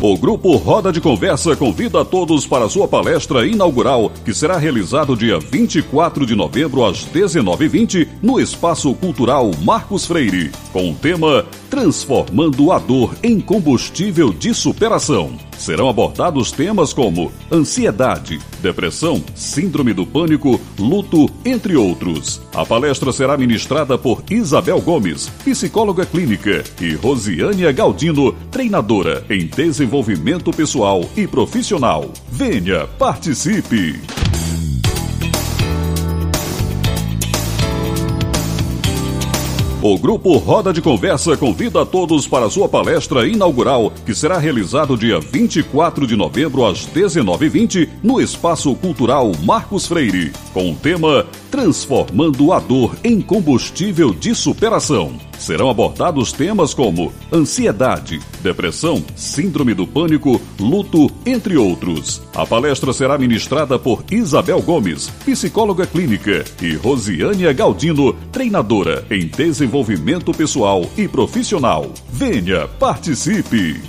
O grupo Roda de Conversa convida a todos para sua palestra inaugural, que será realizado dia 24 de novembro às 19h20 no Espaço Cultural Marcos Freire, com o tema Transformando a Dor em Combustível de Superação. Serão abordados temas como ansiedade, depressão, síndrome do pânico, luto, entre outros. A palestra será ministrada por Isabel Gomes, psicóloga clínica, e Rosiânia Galdino, treinadora em desenvolvimento pessoal e profissional. Venha, participe! O grupo Roda de Conversa convida a todos para sua palestra inaugural, que será realizado dia 24 de novembro às 19h20 no Espaço Cultural Marcos Freire, com o tema Transformando a Dor em Combustível de Superação. Serão abordados temas como ansiedade, depressão, síndrome do pânico, luto, entre outros. A palestra será ministrada por Isabel Gomes, psicóloga clínica, e Rosiânia Galdino, treinadora em desenvolvimento pessoal e profissional. Venha, participe!